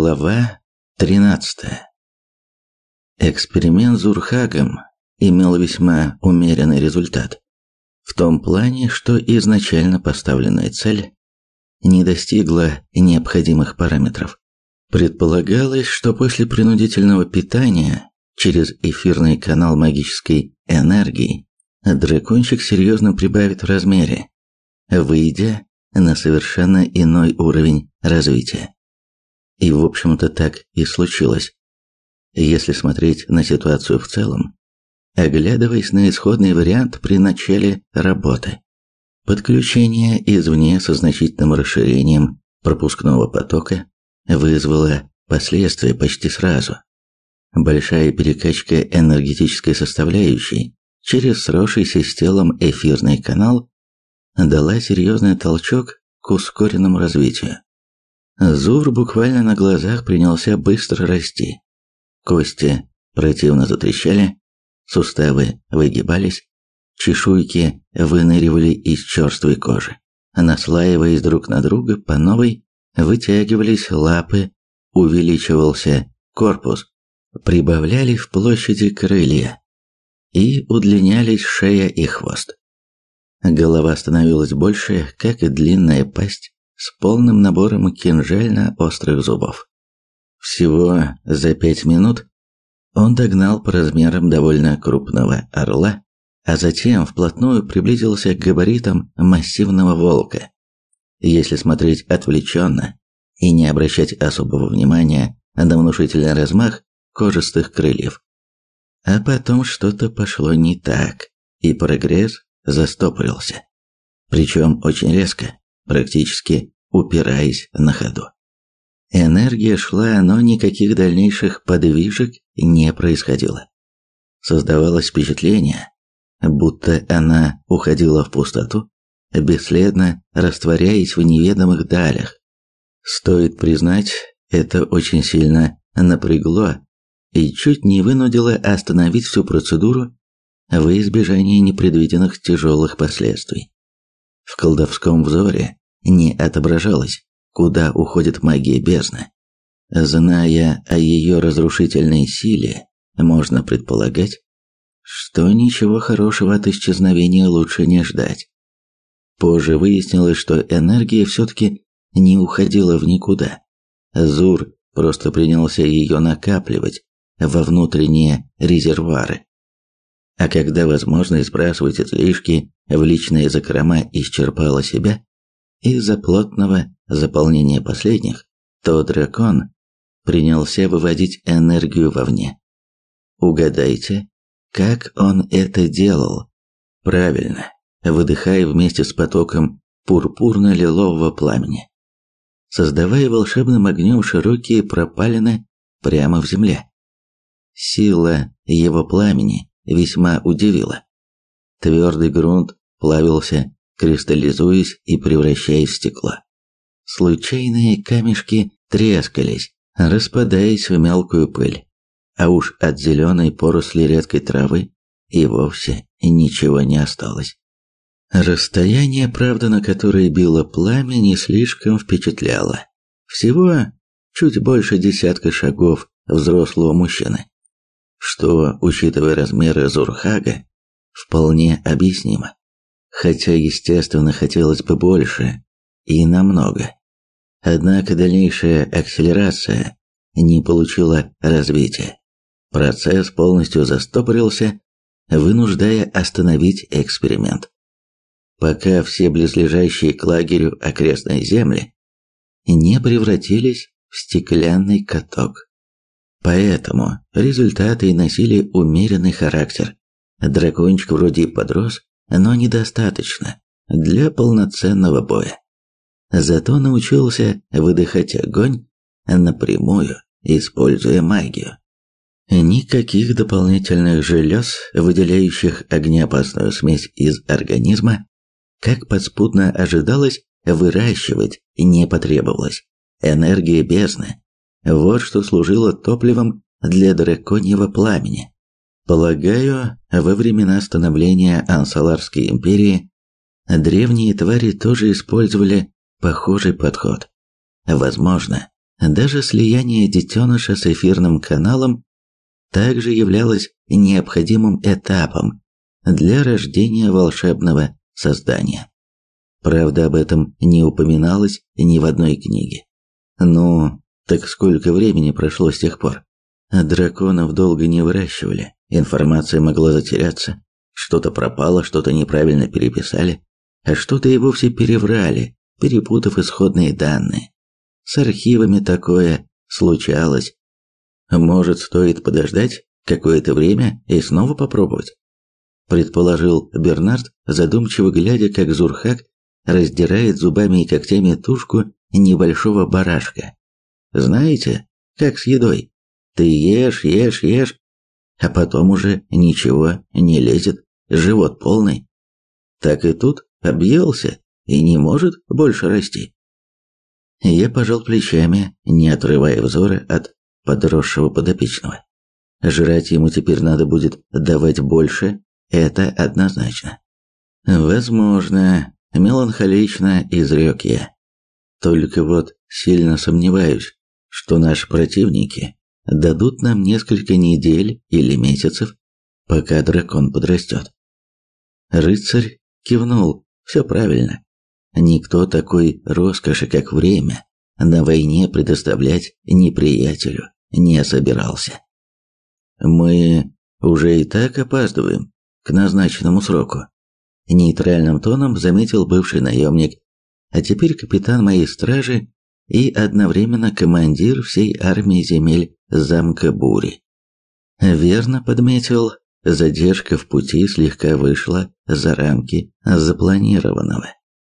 Глава 13. Эксперимент Зурхагом имел весьма умеренный результат. В том плане, что изначально поставленная цель не достигла необходимых параметров. Предполагалось, что после принудительного питания через эфирный канал магической энергии дракончик серьезно прибавит в размере, выйдя на совершенно иной уровень развития. И, в общем-то, так и случилось. Если смотреть на ситуацию в целом, оглядываясь на исходный вариант при начале работы. Подключение извне со значительным расширением пропускного потока вызвало последствия почти сразу. Большая перекачка энергетической составляющей через сросшийся с телом эфирный канал дала серьезный толчок к ускоренному развитию. Зур буквально на глазах принялся быстро расти. Кости противно затрещали, суставы выгибались, чешуйки выныривали из черствой кожи. Наслаиваясь друг на друга по новой, вытягивались лапы, увеличивался корпус, прибавляли в площади крылья и удлинялись шея и хвост. Голова становилась больше, как и длинная пасть, с полным набором кинжально-острых зубов. Всего за пять минут он догнал по размерам довольно крупного орла, а затем вплотную приблизился к габаритам массивного волка. Если смотреть отвлеченно и не обращать особого внимания на внушительный размах кожистых крыльев. А потом что-то пошло не так, и прогресс застопорился. Причем очень резко практически упираясь на ходу. Энергия шла, но никаких дальнейших подвижек не происходило. Создавалось впечатление, будто она уходила в пустоту, бесследно растворяясь в неведомых далях. Стоит признать, это очень сильно напрягло и чуть не вынудило остановить всю процедуру во избежание непредвиденных тяжелых последствий. В колдовском взоре не отображалось, куда уходит магия бездны. Зная о ее разрушительной силе, можно предполагать, что ничего хорошего от исчезновения лучше не ждать. Позже выяснилось, что энергия все-таки не уходила в никуда. Зур просто принялся ее накапливать во внутренние резервуары. А когда возможность сбрасывать излишки в личные закрома исчерпала себя, из-за плотного заполнения последних, то дракон принялся выводить энергию вовне. Угадайте, как он это делал? Правильно, выдыхая вместе с потоком пурпурно-лилового пламени, создавая волшебным огнем широкие пропалины прямо в земле. Сила его пламени весьма удивила. Твердый грунт плавился, кристаллизуясь и превращаясь в стекло. Случайные камешки трескались, распадаясь в мелкую пыль, а уж от зеленой поросли редкой травы и вовсе ничего не осталось. Расстояние, правда, на которое било пламя, не слишком впечатляло. Всего чуть больше десятка шагов взрослого мужчины, что, учитывая размеры Зурхага, вполне объяснимо хотя, естественно, хотелось бы больше и намного. Однако дальнейшая акселерация не получила развития. Процесс полностью застопорился, вынуждая остановить эксперимент. Пока все близлежащие к лагерю окрестные земли не превратились в стеклянный каток. Поэтому результаты носили умеренный характер. Дракончик вроде подрос, но недостаточно для полноценного боя. Зато научился выдыхать огонь напрямую, используя магию. Никаких дополнительных желез, выделяющих огнеопасную смесь из организма, как подспудно ожидалось, выращивать не потребовалось. Энергия бездны – вот что служило топливом для драконьего пламени. Полагаю, во времена становления Ансаларской империи древние твари тоже использовали похожий подход. Возможно, Даже слияние детеныша с эфирным каналом также являлось необходимым этапом для рождения волшебного создания. Правда, об этом не упоминалось ни в одной книге. Ну, так сколько времени прошло с тех пор? Драконов долго не выращивали, информация могла затеряться, что-то пропало, что-то неправильно переписали, а что-то и вовсе переврали, перепутав исходные данные. С архивами такое случалось. Может, стоит подождать какое-то время и снова попробовать? Предположил Бернард, задумчиво глядя, как Зурхак раздирает зубами и когтями тушку небольшого барашка. Знаете, как с едой. Ты ешь, ешь, ешь, а потом уже ничего не лезет, живот полный. Так и тут объелся и не может больше расти. Я пожал плечами, не отрывая взора от подросшего подопечного. Жрать ему теперь надо будет давать больше, это однозначно. Возможно, меланхолично изрек я. Только вот сильно сомневаюсь, что наши противники дадут нам несколько недель или месяцев, пока дракон подрастет. Рыцарь кивнул, все правильно. Никто такой роскоши, как время, на войне предоставлять неприятелю не собирался. Мы уже и так опаздываем к назначенному сроку. Нейтральным тоном заметил бывший наемник, а теперь капитан моей стражи и одновременно командир всей армии земель замка Бури. Верно подметил, задержка в пути слегка вышла за рамки запланированного.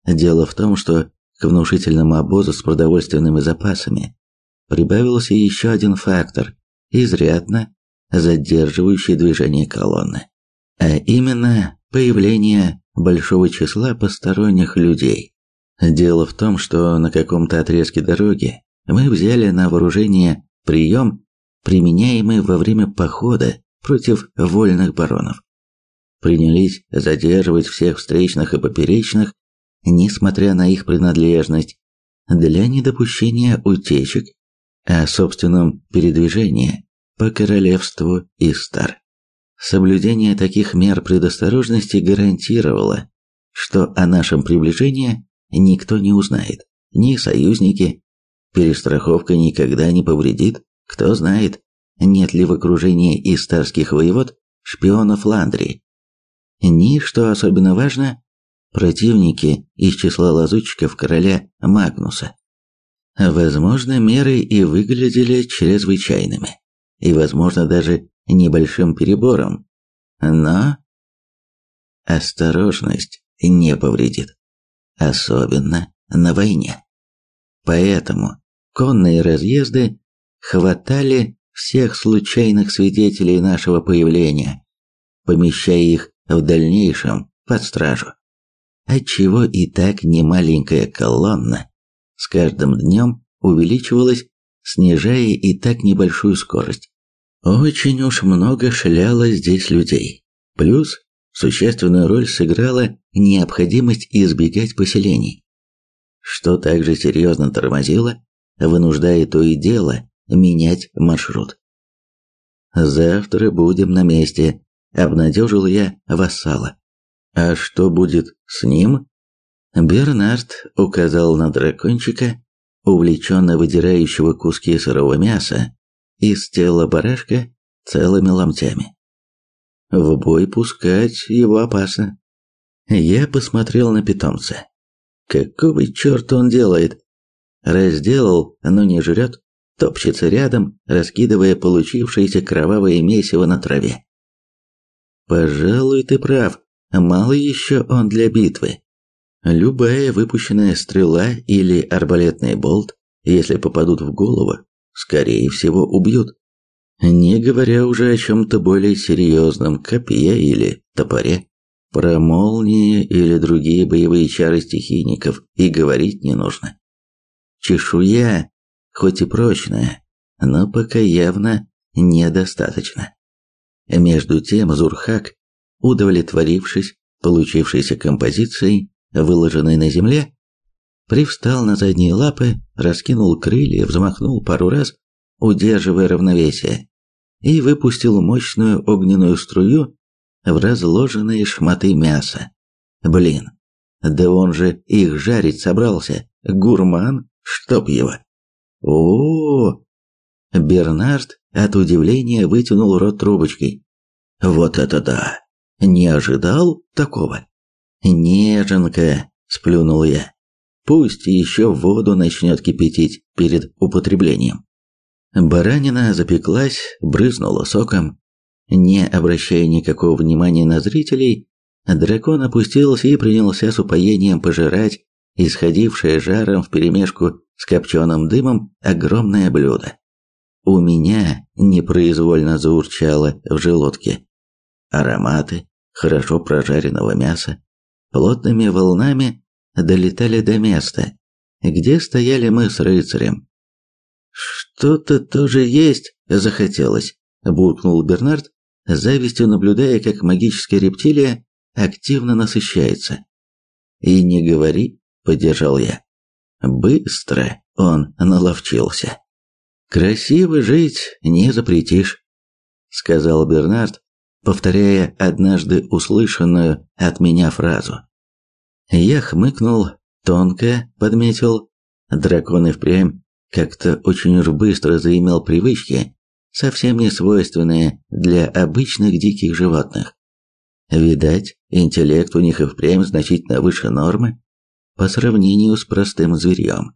Дело в том, что к внушительному обозу с продовольственными запасами прибавился еще один фактор, изрядно задерживающий движение колонны, а именно появление большого числа посторонних людей. Дело в том, что на каком-то отрезке дороги мы взяли на вооружение прием, применяемый во время похода против вольных баронов. Принялись задерживать всех встречных и поперечных, несмотря на их принадлежность, для недопущения утечек о собственном передвижении по королевству Истар. Соблюдение таких мер предосторожности гарантировало, что о нашем приближении никто не узнает, ни союзники. Перестраховка никогда не повредит, кто знает, нет ли в окружении истарских воевод шпионов Ландрии. Ни, что особенно важно, противники из числа лазутчиков короля Магнуса. Возможно, меры и выглядели чрезвычайными, и, возможно, даже небольшим перебором, но осторожность не повредит особенно на войне. Поэтому конные разъезды хватали всех случайных свидетелей нашего появления, помещая их в дальнейшем под стражу. Отчего и так немаленькая колонна с каждым днем увеличивалась, снижая и так небольшую скорость. Очень уж много шляло здесь людей. Плюс существенную роль сыграла необходимость избегать поселений, что также серьезно тормозило, вынуждая то и дело менять маршрут. «Завтра будем на месте», — обнадежил я вассала. «А что будет с ним?» Бернард указал на дракончика, увлеченно выдирающего куски сырого мяса из тела барашка целыми ломтями. В бой пускать его опасно. Я посмотрел на питомца. Какого черта он делает? Разделал, но не жрет, топчется рядом, раскидывая получившееся кровавое месиво на траве. Пожалуй, ты прав. Мало еще он для битвы. Любая выпущенная стрела или арбалетный болт, если попадут в голову, скорее всего убьют. Не говоря уже о чем-то более серьезном, копье или топоре. Про молнии или другие боевые чары стихийников и говорить не нужно. Чешуя, хоть и прочная, но пока явно недостаточно. Между тем Зурхак, удовлетворившись получившейся композицией, выложенной на земле, привстал на задние лапы, раскинул крылья, взмахнул пару раз, удерживая равновесие, и выпустил мощную огненную струю в разложенные шматы мяса. Блин, да он же их жарить собрался, гурман, чтоб его. О, Бернард от удивления вытянул рот трубочкой. Вот это да! Не ожидал такого? Неженка, сплюнул я. Пусть еще воду начнет кипятить перед употреблением. Баранина запеклась, брызнула соком. Не обращая никакого внимания на зрителей, дракон опустился и принялся с упоением пожирать исходившее жаром вперемешку с копченым дымом огромное блюдо. У меня непроизвольно заурчало в желудке. Ароматы хорошо прожаренного мяса плотными волнами долетали до места, где стояли мы с рыцарем. «Что-то тоже есть захотелось», – буркнул Бернард, завистью наблюдая, как магическая рептилия активно насыщается. «И не говори», – поддержал я. Быстро он наловчился. «Красиво жить не запретишь», — сказал Бернард, повторяя однажды услышанную от меня фразу. Я хмыкнул, тонко подметил. Дракон и впрямь как-то очень уж быстро заимел привычки, совсем не свойственные для обычных диких животных. Видать, интеллект у них и впрямь значительно выше нормы по сравнению с простым зверьем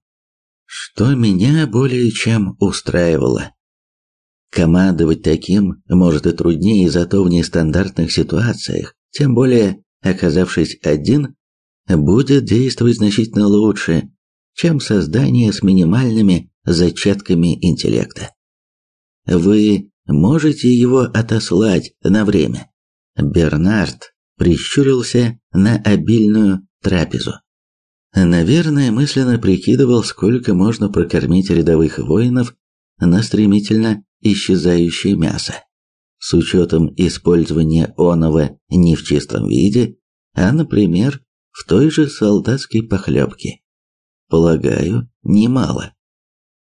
что меня более чем устраивало. Командовать таким может и труднее, зато в нестандартных ситуациях, тем более оказавшись один, будет действовать значительно лучше, чем создание с минимальными зачатками интеллекта. Вы можете его отослать на время. Бернард прищурился на обильную трапезу. Наверное, мысленно прикидывал, сколько можно прокормить рядовых воинов на стремительно исчезающее мясо. С учетом использования оного не в чистом виде, а, например, в той же солдатской похлебке. Полагаю, немало.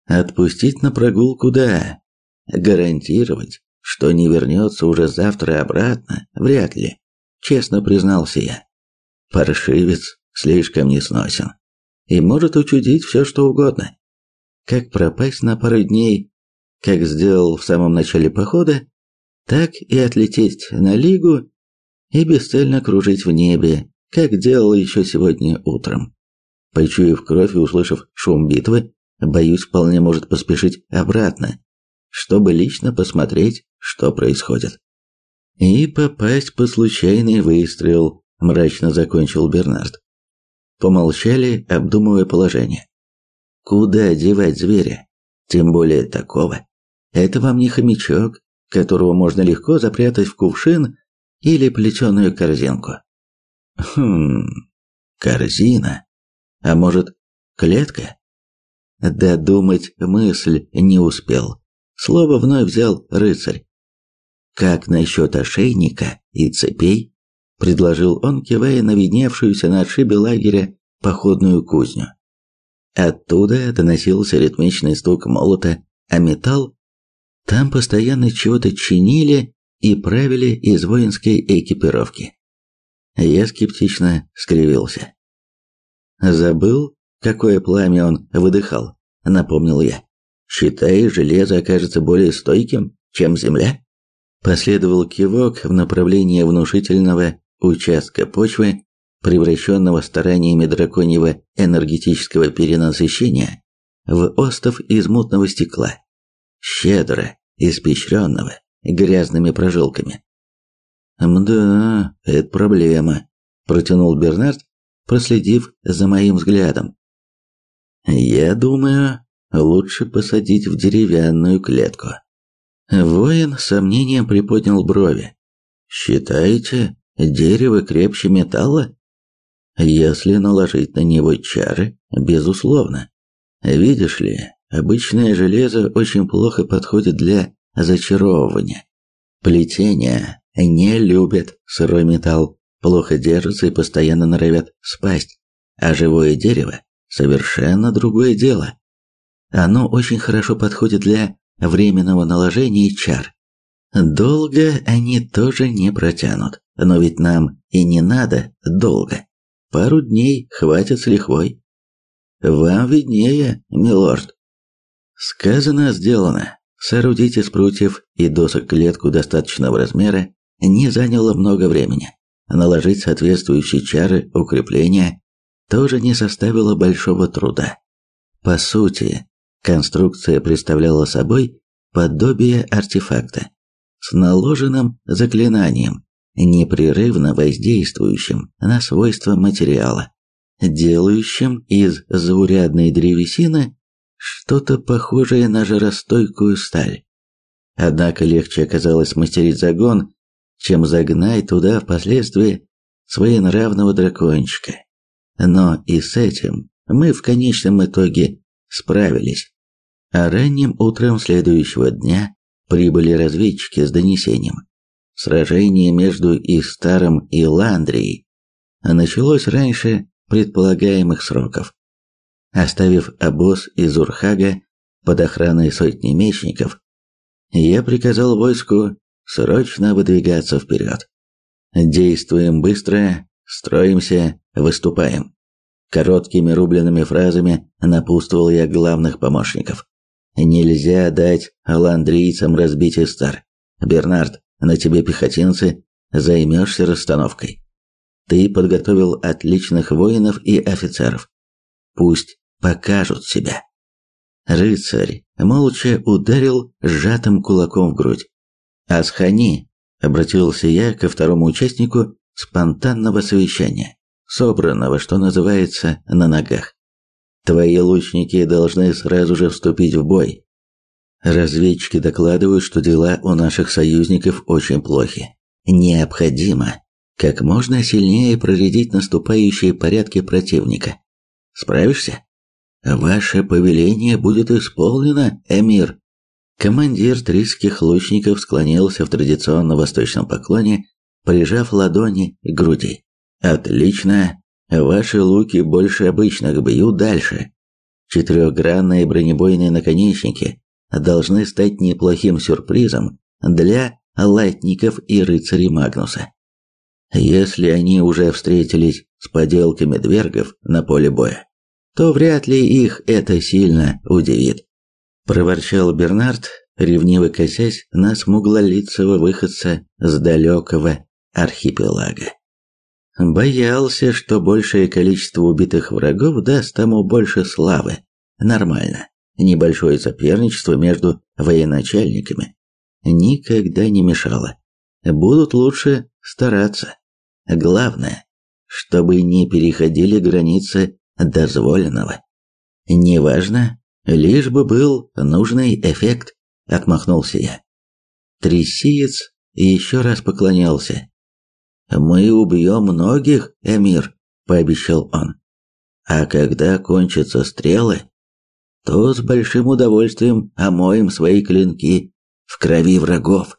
Отпустить на прогулку – да. Гарантировать, что не вернется уже завтра обратно – вряд ли, честно признался я. Паршивец слишком несносен и может учудить все, что угодно. Как пропасть на пару дней, как сделал в самом начале похода, так и отлететь на лигу и бесцельно кружить в небе, как делал еще сегодня утром. Почуяв кровь и услышав шум битвы, боюсь, вполне может поспешить обратно, чтобы лично посмотреть, что происходит. И попасть по случайный выстрел, мрачно закончил Бернард. Помолчали, обдумывая положение. Куда девать зверя? Тем более такого. Это вам не хомячок, которого можно легко запрятать в кувшин или плетеную корзинку. Хм, корзина. А может, клетка? Додумать мысль не успел. Слово вновь взял рыцарь. Как насчет ошейника и цепей? Предложил он, кивая на видневшуюся на отшибе лагеря походную кузню. Оттуда доносился ритмичный стук молота, а металл там постоянно чего-то чинили и правили из воинской экипировки. Я скептично скривился. Забыл, какое пламя он выдыхал, напомнил я. Считай, железо окажется более стойким, чем земля. Последовал кивок в направлении внушительного участка почвы, превращенного стараниями драконьего энергетического перенасыщения в остов из мутного стекла, щедро испещренного грязными прожилками. «Мда, это проблема», – протянул Бернард, проследив за моим взглядом. «Я думаю, лучше посадить в деревянную клетку». Воин с сомнением приподнял брови. «Считаете, Дерево крепче металла? Если наложить на него чары, безусловно. Видишь ли, обычное железо очень плохо подходит для зачаровывания. Плетение не любят сырой металл, плохо держатся и постоянно норовят спасть, а живое дерево совершенно другое дело. Оно очень хорошо подходит для временного наложения чар. Долго они тоже не протянут, но ведь нам и не надо долго. Пару дней хватит с лихвой. Вам виднее, милорд. Сказано, сделано. Соорудить из прутьев и досок клетку достаточного размера не заняло много времени. Наложить соответствующие чары укрепления тоже не составило большого труда. По сути, конструкция представляла собой подобие артефакта с наложенным заклинанием, непрерывно воздействующим на свойства материала, делающим из заурядной древесины что-то похожее на жаростойкую сталь. Однако легче оказалось мастерить загон, чем загнать туда впоследствии своенравного дракончика. Но и с этим мы в конечном итоге справились. А ранним утром следующего дня прибыли разведчики с донесением. Сражение между Истаром и Ландрией началось раньше предполагаемых сроков. Оставив обоз из Урхага под охраной сотни мечников, я приказал войску срочно выдвигаться вперед. Действуем быстро, строимся, выступаем. Короткими рубленными фразами напутствовал я главных помощников. Нельзя дать аландрийцам разбить Истар. Бернард, на тебе пехотинцы, займешься расстановкой. Ты подготовил отличных воинов и офицеров. Пусть покажут себя. Рыцарь молча ударил сжатым кулаком в грудь. «Асхани!» – обратился я ко второму участнику спонтанного совещания, собранного, что называется, на ногах. «Твои лучники должны сразу же вступить в бой. Разведчики докладывают, что дела у наших союзников очень плохи. Необходимо как можно сильнее проредить наступающие порядки противника. Справишься? Ваше повеление будет исполнено, эмир. Командир трисских лучников склонился в традиционном восточном поклоне, прижав ладони к груди. Отлично. Ваши луки больше обычных бьют дальше. Четырехгранные бронебойные наконечники должны стать неплохим сюрпризом для латников и рыцарей Магнуса. Если они уже встретились с поделками двергов на поле боя, то вряд ли их это сильно удивит. Проворчал Бернард, ревниво косясь на смуглолицего выходца с далекого архипелага. Боялся, что большее количество убитых врагов даст тому больше славы. Нормально. Небольшое соперничество между военачальниками никогда не мешало. Будут лучше стараться. Главное, чтобы не переходили границы дозволенного. Неважно, лишь бы был нужный эффект, отмахнулся я. Трясиец еще раз поклонялся. Мы убьем многих, эмир, пообещал он. А когда кончатся стрелы, то с большим удовольствием омоем свои клинки в крови врагов.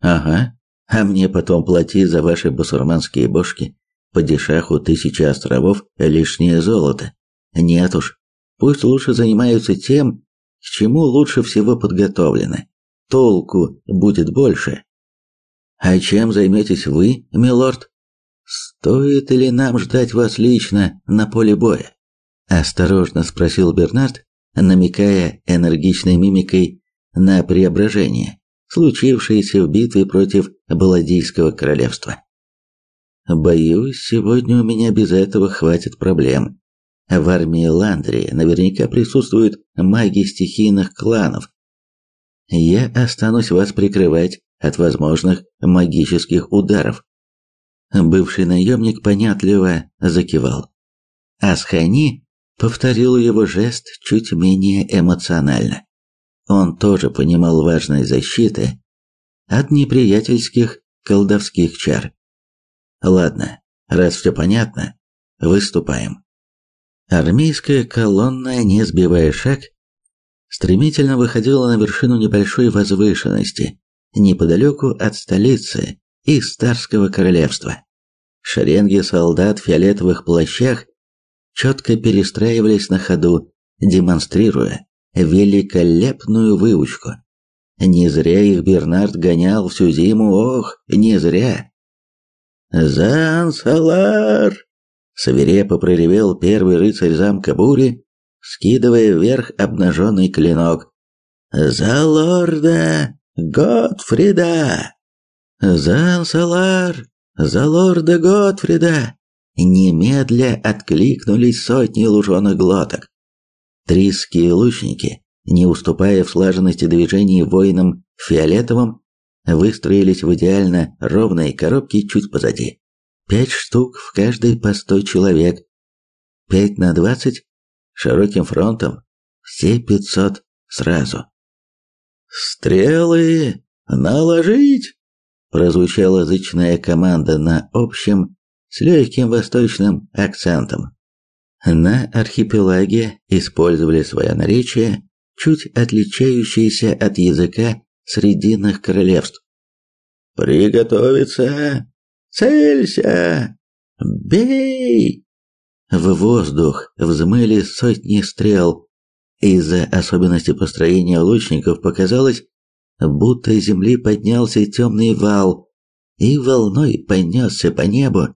Ага, а мне потом плати за ваши басурманские бошки по дешаху тысячи островов лишнее золото. Нет уж, пусть лучше занимаются тем, к чему лучше всего подготовлены. Толку будет больше. А чем займетесь вы, милорд? Стоит ли нам ждать вас лично на поле боя? Осторожно спросил Бернард, намекая энергичной мимикой на преображение, случившееся в битве против Баладийского королевства. Боюсь, сегодня у меня без этого хватит проблем. В армии Ландрии наверняка присутствуют маги стихийных кланов. Я останусь вас прикрывать от возможных магических ударов. Бывший наемник понятливо закивал. Асхани повторил его жест чуть менее эмоционально. Он тоже понимал важность защиты от неприятельских колдовских чар. Ладно, раз все понятно, выступаем. Армейская колонна, не сбивая шаг, стремительно выходила на вершину небольшой возвышенности, неподалеку от столицы Истарского королевства. Шеренги солдат в фиолетовых плащах четко перестраивались на ходу, демонстрируя великолепную выучку. Не зря их Бернард гонял всю зиму, ох, не зря. «Зансалар!» — свирепо проревел первый рыцарь замка Бури, скидывая вверх обнаженный клинок. «За лорда Готфрида!» «Зансалар! За лорда Готфрида!» Немедля откликнулись сотни луженых глоток. Трисские лучники, не уступая в слаженности движений воинам фиолетовым, выстроились в идеально ровные коробки чуть позади. Пять штук в каждой по сто человек. Пять на двадцать широким фронтом, все пятьсот сразу. «Стрелы наложить!» прозвучала зычная команда на общем с легким восточным акцентом. На архипелаге использовали свое наречие, чуть отличающееся от языка срединных королевств. «Приготовиться! Целься! Бей!» В воздух взмыли сотни стрел. Из-за особенностей построения лучников показалось, будто из земли поднялся темный вал и волной понесся по небу,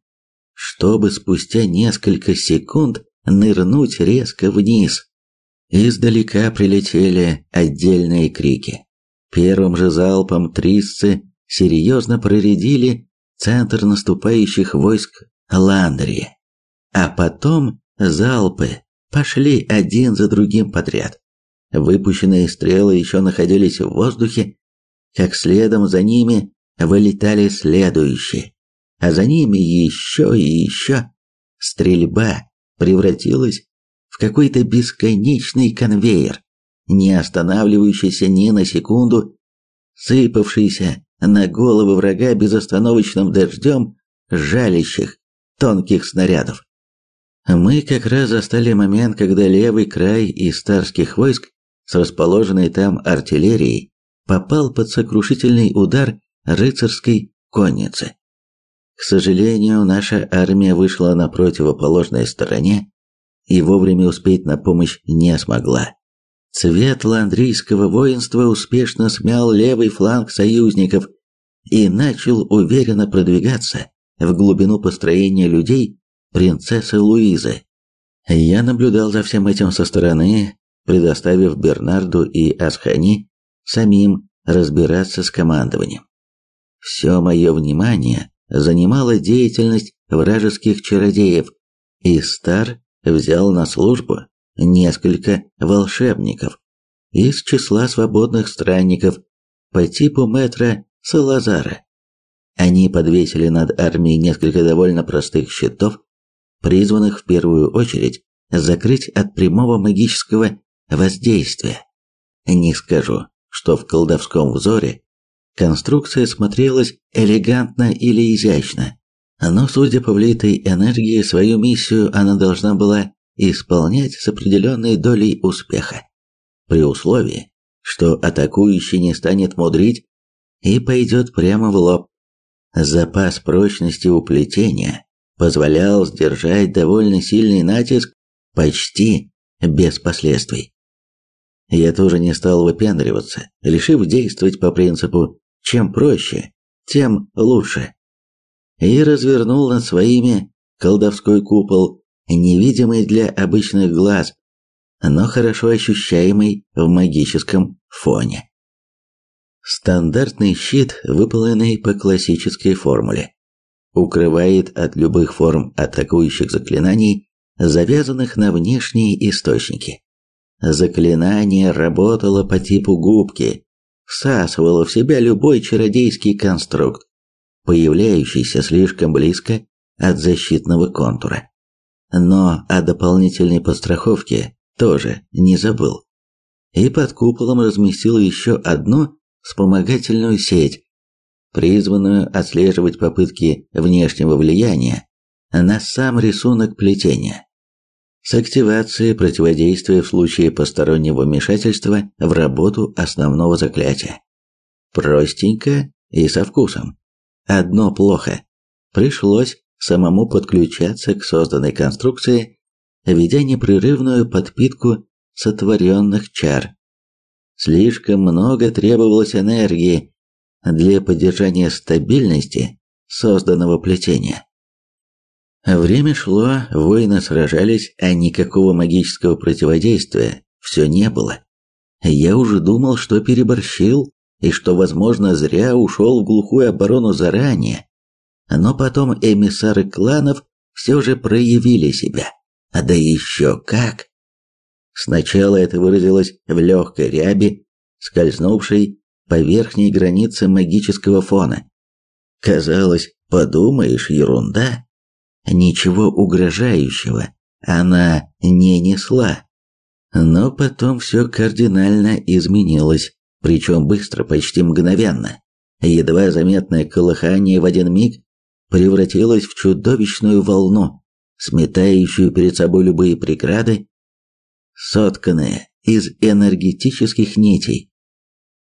чтобы спустя несколько секунд нырнуть резко вниз. Издалека прилетели отдельные крики. Первым же залпом трисцы серьезно проредили центр наступающих войск Ландрии. А потом залпы пошли один за другим подряд. Выпущенные стрелы еще находились в воздухе, как следом за ними вылетали следующие, а за ними еще и еще. Стрельба превратилась в какой-то бесконечный конвейер, не останавливающийся ни на секунду, сыпавшийся на головы врага безостановочным дождем жалящих тонких снарядов. Мы как раз застали момент, когда левый край из старских войск с расположенной там артиллерией попал под сокрушительный удар рыцарской конницы. К сожалению, наша армия вышла на противоположной стороне и вовремя успеть на помощь не смогла. Цвет ландрийского воинства успешно смял левый фланг союзников и начал уверенно продвигаться в глубину построения людей принцессы Луизы. Я наблюдал за всем этим со стороны, предоставив Бернарду и Асхани самим разбираться с командованием. Все мое внимание занимала деятельность вражеских чародеев, и Стар взял на службу несколько волшебников из числа свободных странников по типу мэтра Салазара. Они подвесили над армией несколько довольно простых щитов, призванных в первую очередь закрыть от прямого магического воздействия. Не скажу, что в колдовском взоре конструкция смотрелась элегантно или изящно, но, судя по влитой энергии, свою миссию она должна была исполнять с определенной долей успеха, при условии, что атакующий не станет мудрить и пойдет прямо в лоб. Запас прочности уплетения позволял сдержать довольно сильный натиск почти без последствий. Я тоже не стал выпендриваться, решив действовать по принципу «чем проще, тем лучше». И развернул над своими колдовской купол, невидимый для обычных глаз, но хорошо ощущаемый в магическом фоне. Стандартный щит, выполненный по классической формуле, укрывает от любых форм атакующих заклинаний, завязанных на внешние источники. Заклинание работало по типу губки, всасывало в себя любой чародейский конструкт, появляющийся слишком близко от защитного контура. Но о дополнительной подстраховке тоже не забыл. И под куполом разместил еще одну вспомогательную сеть, призванную отслеживать попытки внешнего влияния на сам рисунок плетения с активацией противодействия в случае постороннего вмешательства в работу основного заклятия. Простенько и со вкусом. Одно плохо. Пришлось самому подключаться к созданной конструкции ведя непрерывную подпитку сотворенных чар. Слишком много требовалось энергии для поддержания стабильности созданного плетения. Время шло, воины сражались, а никакого магического противодействия все не было. Я уже думал, что переборщил, и что, возможно, зря ушел в глухую оборону заранее. Но потом эмиссары кланов все же проявили себя. А да еще как! Сначала это выразилось в легкой ряби, скользнувшей по верхней границе магического фона. Казалось, подумаешь, ерунда. Ничего угрожающего она не несла. Но потом все кардинально изменилось, причем быстро, почти мгновенно. Едва заметное колыхание в один миг превратилось в чудовищную волну, сметающую перед собой любые преграды, сотканные из энергетических нитей.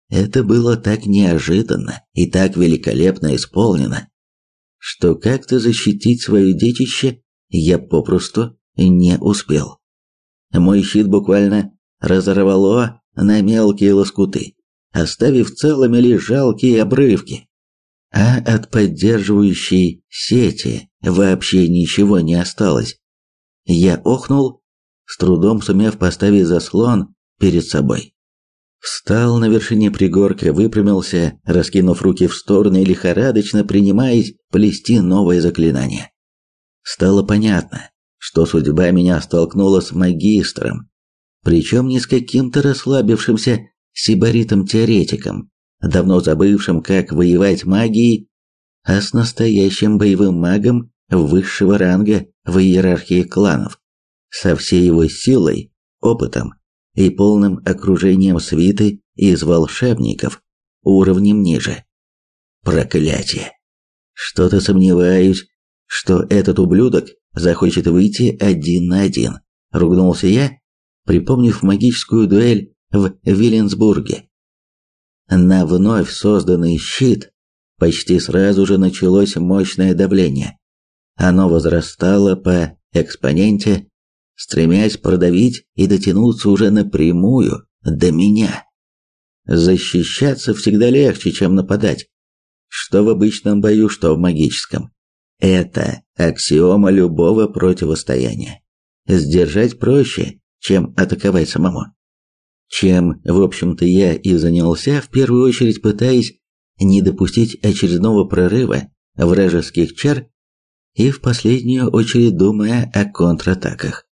Это было так неожиданно и так великолепно исполнено, что как-то защитить свое детище я попросту не успел. Мой щит буквально разорвало на мелкие лоскуты, оставив целыми лишь жалкие обрывки. А от поддерживающей сети вообще ничего не осталось. Я охнул, с трудом сумев поставить заслон перед собой. Встал на вершине пригорка, выпрямился, раскинув руки в стороны и лихорадочно принимаясь плести новое заклинание. Стало понятно, что судьба меня столкнула с магистром, причем не с каким-то расслабившимся сибаритом-теоретиком, давно забывшим, как воевать магией, а с настоящим боевым магом высшего ранга в иерархии кланов, со всей его силой, опытом и полным окружением свиты из волшебников уровнем ниже. Проклятие! Что-то сомневаюсь, что этот ублюдок захочет выйти один на один, ругнулся я, припомнив магическую дуэль в Виленсбурге. На вновь созданный щит почти сразу же началось мощное давление. Оно возрастало по экспоненте, стремясь продавить и дотянуться уже напрямую до меня. Защищаться всегда легче, чем нападать, что в обычном бою, что в магическом. Это аксиома любого противостояния. Сдержать проще, чем атаковать самому. Чем, в общем-то, я и занялся, в первую очередь пытаясь не допустить очередного прорыва вражеских чар и в последнюю очередь думая о контратаках.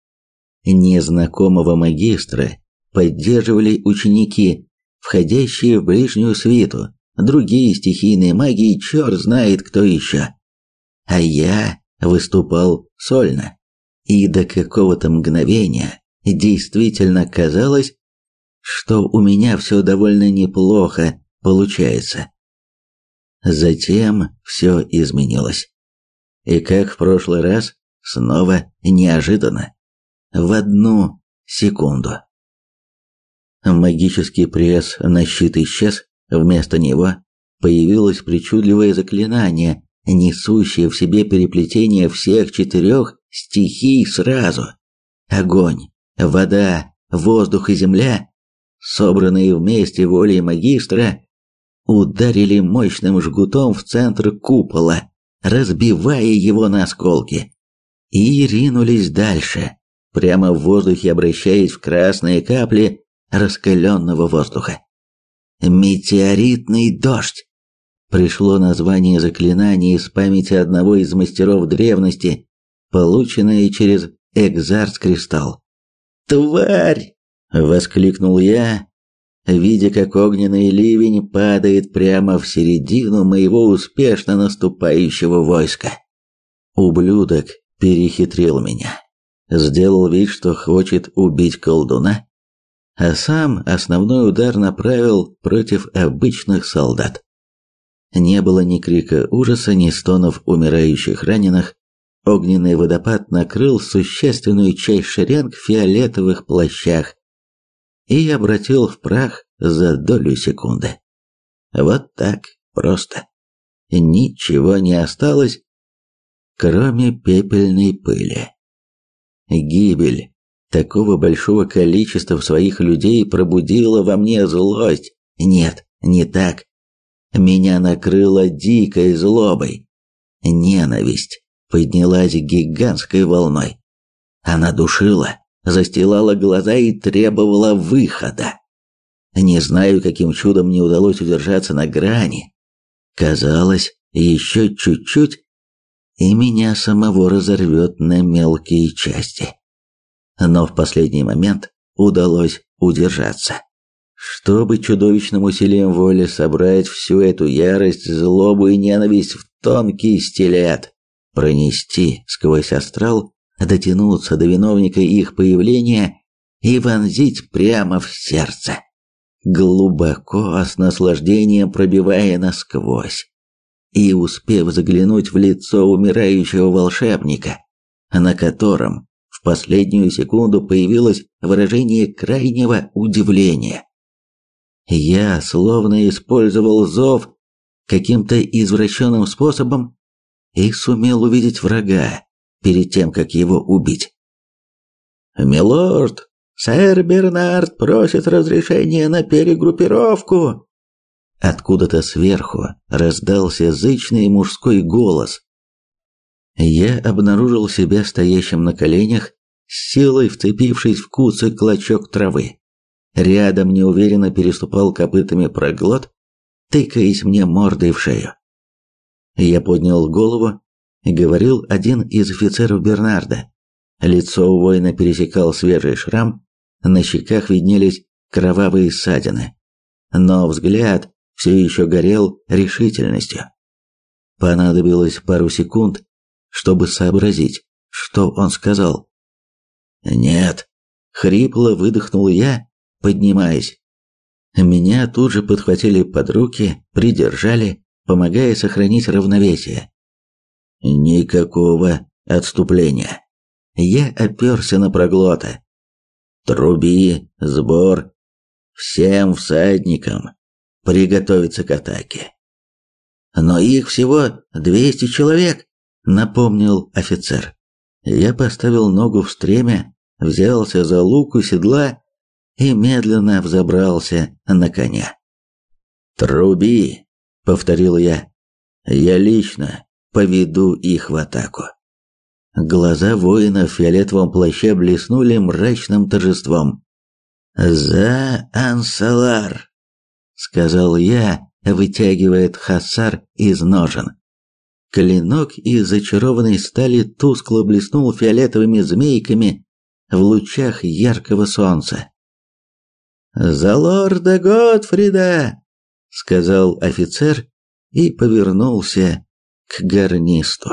Незнакомого магистра поддерживали ученики, входящие в ближнюю свиту, другие стихийные маги и черт знает кто еще а я выступал сольно. И до какого-то мгновения действительно казалось, что у меня все довольно неплохо получается. Затем все изменилось. И как в прошлый раз, снова неожиданно. В одну секунду. Магический пресс на щит исчез, вместо него появилось причудливое заклинание, несущее в себе переплетение всех четырех стихий сразу. Огонь, вода, воздух и земля, собранные вместе волей магистра, ударили мощным жгутом в центр купола, разбивая его на осколки, и ринулись дальше, прямо в воздухе обращаясь в красные капли раскаленного воздуха. Метеоритный дождь пришло название заклинания из памяти одного из мастеров древности, полученное через экзарц-кристалл. «Тварь!» — воскликнул я, видя, как огненный ливень падает прямо в середину моего успешно наступающего войска. Ублюдок перехитрил меня. Сделал вид, что хочет убить колдуна, а сам основной удар направил против обычных солдат. Не было ни крика ужаса, ни стонов умирающих раненых. Огненный водопад накрыл существенную часть шеренг в фиолетовых плащах и обратил в прах за долю секунды. Вот так просто. Ничего не осталось, кроме пепельной пыли. Гибель такого большого количества своих людей пробудила во мне злость. Нет, не так. Меня накрыло дикой злобой. Ненависть поднялась гигантской волной. Она душила, застилала глаза и требовала выхода. Не знаю, каким чудом мне удалось удержаться на грани. Казалось, еще чуть-чуть, и меня самого разорвет на мелкие части. Но в последний момент удалось удержаться. Чтобы чудовищным усилием воли собрать всю эту ярость, злобу и ненависть в тонкий стилет, пронести сквозь астрал, дотянуться до виновника их появления и вонзить прямо в сердце глубоко, с наслаждением пробивая насквозь. И успев заглянуть в лицо умирающего волшебника, на котором в последнюю секунду появилось выражение крайнего удивления. Я словно использовал зов каким-то извращенным способом и сумел увидеть врага перед тем, как его убить. «Милорд!» Сэр Бернард просит разрешения на перегруппировку. Откуда-то сверху раздался зычный мужской голос. Я обнаружил себя стоящим на коленях, с силой вцепившись в куцый клочок травы. Рядом неуверенно переступал копытами проглот, тыкаясь мне мордой в шею. Я поднял голову, говорил один из офицеров Бернарда. Лицо у воина пересекал свежий шрам, на щеках виднелись кровавые ссадины, но взгляд все еще горел решительностью. Понадобилось пару секунд, чтобы сообразить, что он сказал. «Нет», — хрипло выдохнул я, поднимаясь. Меня тут же подхватили под руки, придержали, помогая сохранить равновесие. Никакого отступления. Я оперся на проглота, Труби, сбор. Всем всадникам приготовиться к атаке. Но их всего двести человек, напомнил офицер. Я поставил ногу в стремя, взялся за лук у седла и медленно взобрался на коня. «Труби!» — повторил я. «Я лично поведу их в атаку». Глаза воина в фиолетовом плаще блеснули мрачным торжеством. «За Ансалар!» — сказал я, вытягивая Тхассар из ножен. Клинок из зачарованной стали тускло блеснул фиолетовыми змейками в лучах яркого солнца. «За лорда Готфрида!» — сказал офицер и повернулся к гарнисту.